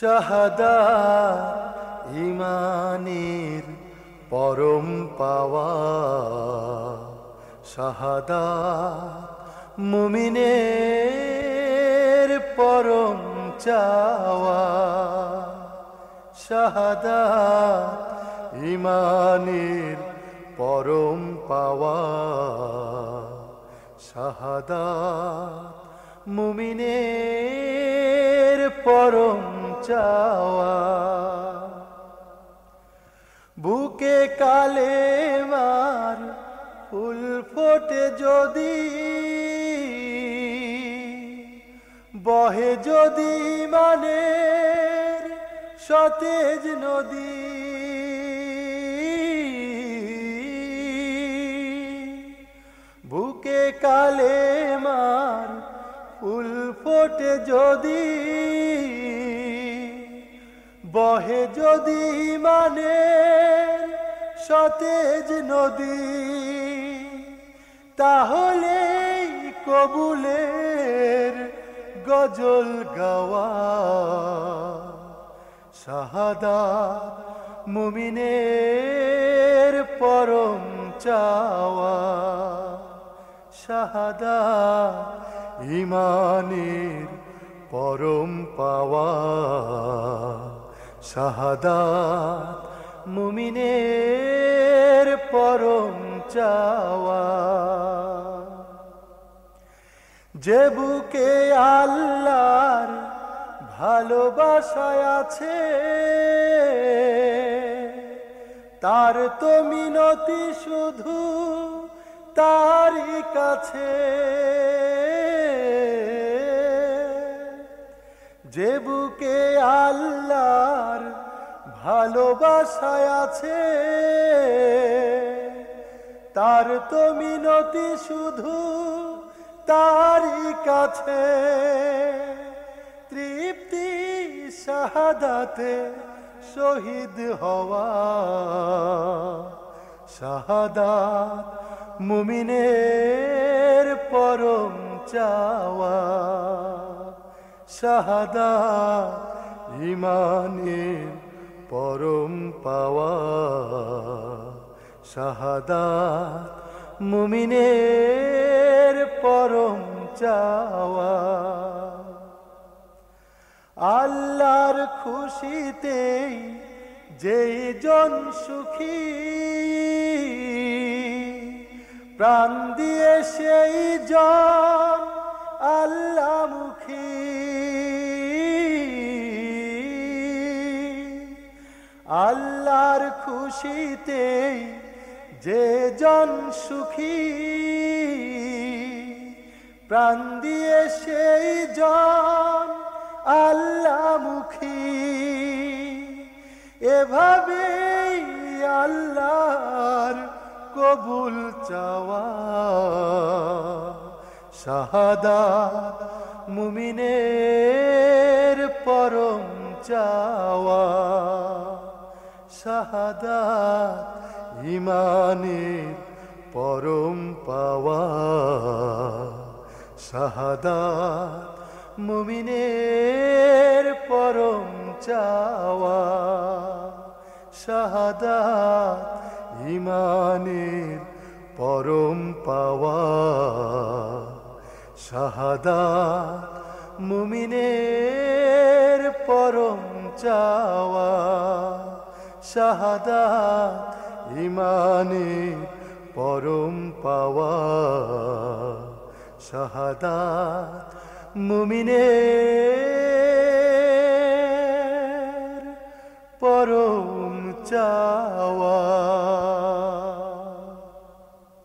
শাহাদা ইমানের পরম পাওয়া। শাহাদা মুমিনের পরম চাওয়া। শাহাদা ইমানের পরম পাওয়া। শাহাদা মুমিনের পরম চাওয়া। বুকে কালে মার ফুল ফোটে যদি, বহে যদি মানে সতেজ নদী। বুকে কালে মার ফুল ফোটে যদি বহে যদি মানে সতেজ নদী তাহলে কবুলের গজল গাওয়া। শাহাদা মুমিনের পরম চাওয়া। শাহাদা ইমানের পরম পাওয়া। শাহাদা মুমিনের পরম চাওয়া। যে বুকে আল্লাহর ভালোবাসায় আছে, তার তো মিনতি শুধু তারই কাছে। যে বুকে আল্লাহর ভালোবাসায় আছে, তার তো মিনতি শুধু তারই কাছে। তৃপ্তি শাহাদাতে শহীদ হওয়া, শাহাদাত মুমিনের পরম চাওয়া। শাহাদা ইমানের পরম পাওয়া। শাহাদা, মুমিনের পরম চাওয়া। আল্লাহর খুশিতেই যেই জন সুখী, প্রাণ দিয়ে সেই জন আল্লাহ আল্লাহর খুশিতেই যে জন সুখী, প্রাণ দিয়ে সেই জন আল্লাহ মুখী। এভাবেই আল্লাহর কবুল চাওয়া। শাহাদা মুমিনের পরম চাওয়া। শাহাদা ইমানের পরম পাওয়া শাহাদা মুমিনের পরম চাওয়া। শাহাদা ইমানের পরম পাওয়া। শাহাদা মুমিনের পরম চাওয়া। শাহাদা ইমানের পরম পাওয়া শাহাদা মুমিনে পরম চাওয়া।